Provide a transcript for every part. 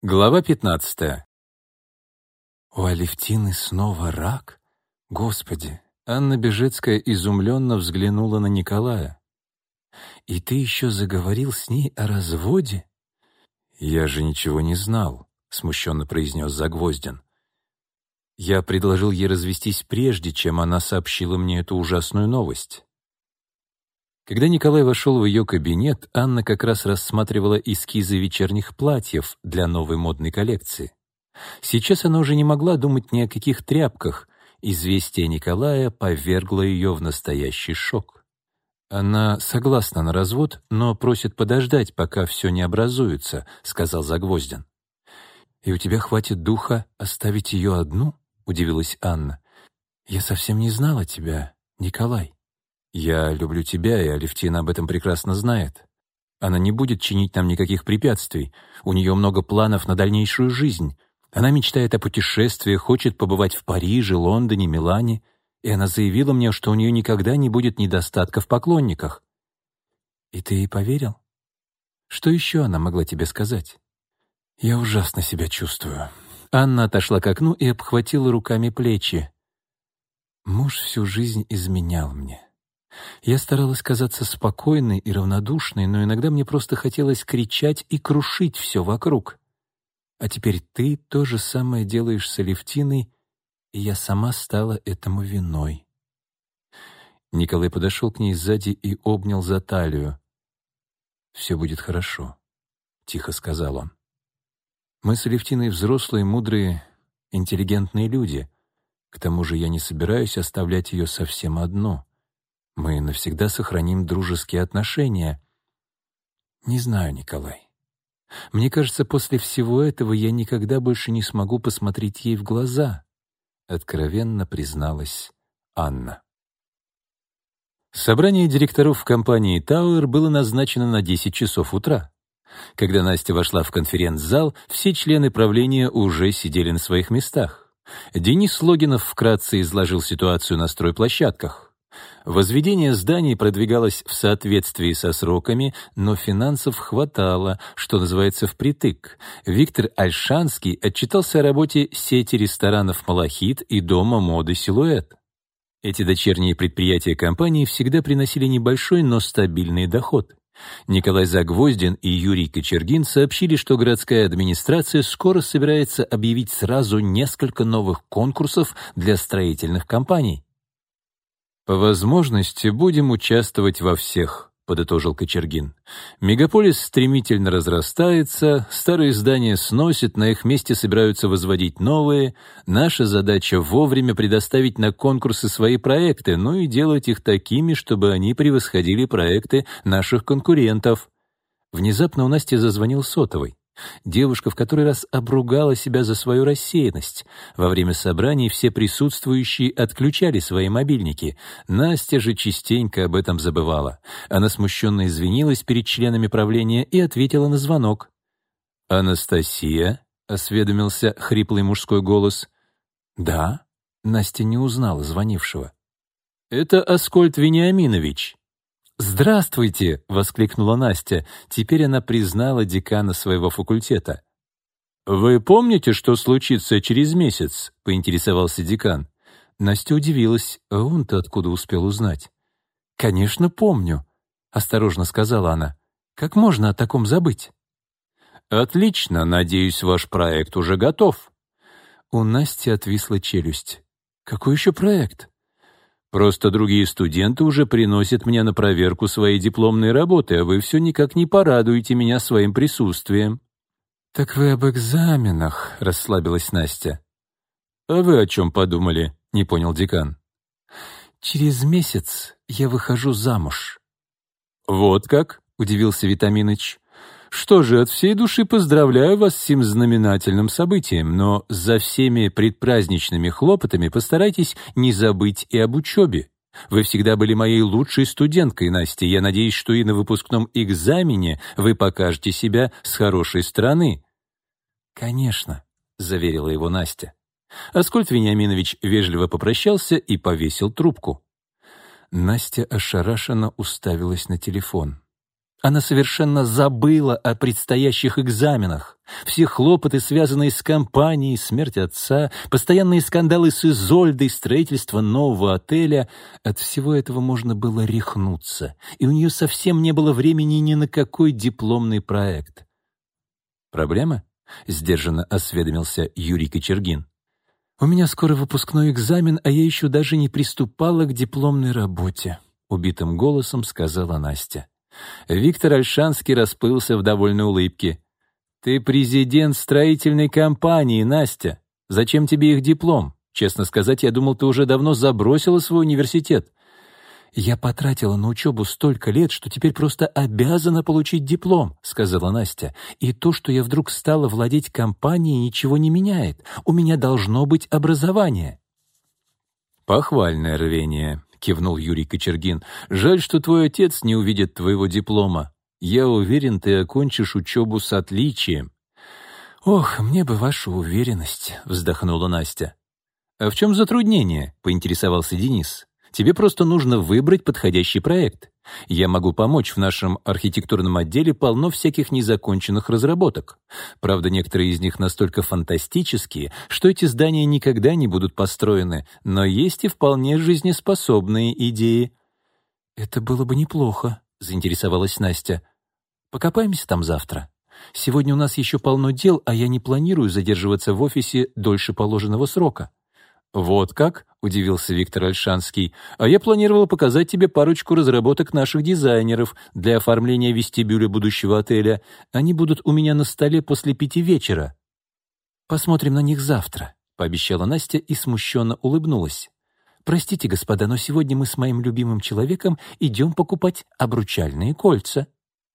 Глава 15. У Алевтины снова рак? Господи! Анна Бежецкая изумленно взглянула на Николая. «И ты еще заговорил с ней о разводе?» «Я же ничего не знал», — смущенно произнес Загвоздин. «Я предложил ей развестись прежде, чем она сообщила мне эту ужасную новость». Когда Николай вошел в ее кабинет, Анна как раз рассматривала эскизы вечерних платьев для новой модной коллекции. Сейчас она уже не могла думать ни о каких тряпках. Известие Николая повергло ее в настоящий шок. «Она согласна на развод, но просит подождать, пока все не образуется», — сказал Загвоздин. «И у тебя хватит духа оставить ее одну?» — удивилась Анна. «Я совсем не знала тебя, Николай». Я люблю тебя, и Алевтина об этом прекрасно знает. Она не будет чинить нам никаких препятствий. У нее много планов на дальнейшую жизнь. Она мечтает о путешествиях, хочет побывать в Париже, Лондоне, Милане, и она заявила мне, что у нее никогда не будет недостатка в поклонниках. И ты ей поверил? Что еще она могла тебе сказать? Я ужасно себя чувствую. Анна отошла к окну и обхватила руками плечи. Муж всю жизнь изменял мне. Я старалась казаться спокойной и равнодушной, но иногда мне просто хотелось кричать и крушить все вокруг. А теперь ты то же самое делаешь с Алевтиной, и я сама стала этому виной. Николай подошел к ней сзади и обнял за талию. «Все будет хорошо», — тихо сказал он. «Мы с Алевтиной взрослые, мудрые, интеллигентные люди. К тому же я не собираюсь оставлять ее совсем одну. Мы навсегда сохраним дружеские отношения. Не знаю, Николай. Мне кажется, после всего этого я никогда больше не смогу посмотреть ей в глаза, откровенно призналась Анна. Собрание директоров компании Тауэр было назначено на 10 часов утра. Когда Настя вошла в конференц-зал, все члены правления уже сидели на своих местах. Денис Логинов вкратце изложил ситуацию на стройплощадках. Возведение зданий продвигалось в соответствии со сроками, но финансов хватало, что называется, впритык. Виктор Альшанский отчитался о работе сети ресторанов «Малахит» и дома моды «Силуэт». Эти дочерние предприятия компании всегда приносили небольшой, но стабильный доход. Николай Загвоздин и Юрий Кочергин сообщили, что городская администрация скоро собирается объявить сразу несколько новых конкурсов для строительных компаний. «По возможности будем участвовать во всех», — подытожил Кочергин. «Мегаполис стремительно разрастается, старые здания сносят, на их месте собираются возводить новые. Наша задача — вовремя предоставить на конкурсы свои проекты, ну и делать их такими, чтобы они превосходили проекты наших конкурентов». Внезапно у Насти зазвонил сотовый. Девушка в который раз обругала себя за свою рассеянность. Во время собраний все присутствующие отключали свои мобильники. Настя же частенько об этом забывала. Она смущенно извинилась перед членами правления и ответила на звонок. «Анастасия?» — осведомился хриплый мужской голос. «Да?» — Настя не узнала звонившего. «Это Аскольд Вениаминович. «Здравствуйте!» — воскликнула Настя. Теперь она признала декана своего факультета. «Вы помните, что случится через месяц?» — поинтересовался декан. Настя удивилась, а он-то откуда успел узнать? «Конечно, помню», — осторожно сказала она. «Как можно о таком забыть?» «Отлично, надеюсь, ваш проект уже готов». У Насти отвисла челюсть. «Какой еще проект?» Просто другие студенты уже приносят мне на проверку свои дипломные работы, а вы все никак не порадуете меня своим присутствием». «Так вы об экзаменах», — расслабилась Настя. «А вы о чем подумали?» — не понял декан. «Через месяц я выхожу замуж». «Вот как?» — удивился Витаминыч. Что же, от всей души поздравляю вас с сим знаменательным событием, но за всеми предпраздничными хлопотами постарайтесь не забыть и об учебе. Вы всегда были моей лучшей студенткой, Настя. Я надеюсь, что и на выпускном экзамене вы покажете себя с хорошей стороны. Конечно, заверила его Настя. Аскольд Вениаминович вежливо попрощался и повесил трубку. Настя ошарашенно уставилась на телефон. Она совершенно забыла о предстоящих экзаменах. Все хлопоты, связанные с компанией, смерть отца, постоянные скандалы с Изольдой, строительство нового отеля — от всего этого можно было рехнуться, и у нее совсем не было времени ни на какой дипломный проект. «Проблема?» — сдержанно осведомился Юрий Кочергин. «У меня скоро выпускной экзамен, а я еще даже не приступала к дипломной работе», — убитым голосом сказала Настя. Виктор Альшанский расплылся в довольной улыбке. «Ты президент строительной компании, Настя. Зачем тебе их диплом? Честно сказать, я думал, ты уже давно забросила свой университет». «Я потратила на учебу столько лет, что теперь просто обязана получить диплом», — сказала Настя. «И то, что я вдруг стала владеть компанией, ничего не меняет. У меня должно быть образование». «Похвальное рвение», — кивнул Юрий Кочергин. «Жаль, что твой отец не увидит твоего диплома. Я уверен, ты окончишь учебу с отличием». «Ох, мне бы ваша уверенность», — вздохнула Настя. «А в чем затруднение?» — поинтересовался Денис. «Тебе просто нужно выбрать подходящий проект. Я могу помочь, в нашем архитектурном отделе полно всяких незаконченных разработок. Правда, некоторые из них настолько фантастические, что эти здания никогда не будут построены, но есть и вполне жизнеспособные идеи». «Это было бы неплохо», — заинтересовалась Настя. «Покопаемся там завтра. Сегодня у нас еще полно дел, а я не планирую задерживаться в офисе дольше положенного срока». «Вот как?» — удивился Виктор Альшанский. «А я планировал показать тебе парочку разработок наших дизайнеров для оформления вестибюля будущего отеля. Они будут у меня на столе после пяти вечера». «Посмотрим на них завтра», — пообещала Настя и смущенно улыбнулась. «Простите, господа, но сегодня мы с моим любимым человеком идем покупать обручальные кольца».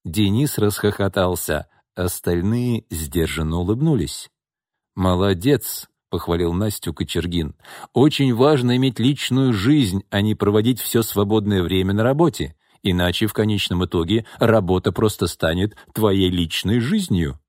Денис расхохотался, остальные сдержанно улыбнулись. «Молодец!» Похвалил Настю Кочергин. «Очень важно иметь личную жизнь, а не проводить все свободное время на работе. Иначе в конечном итоге работа просто станет твоей личной жизнью».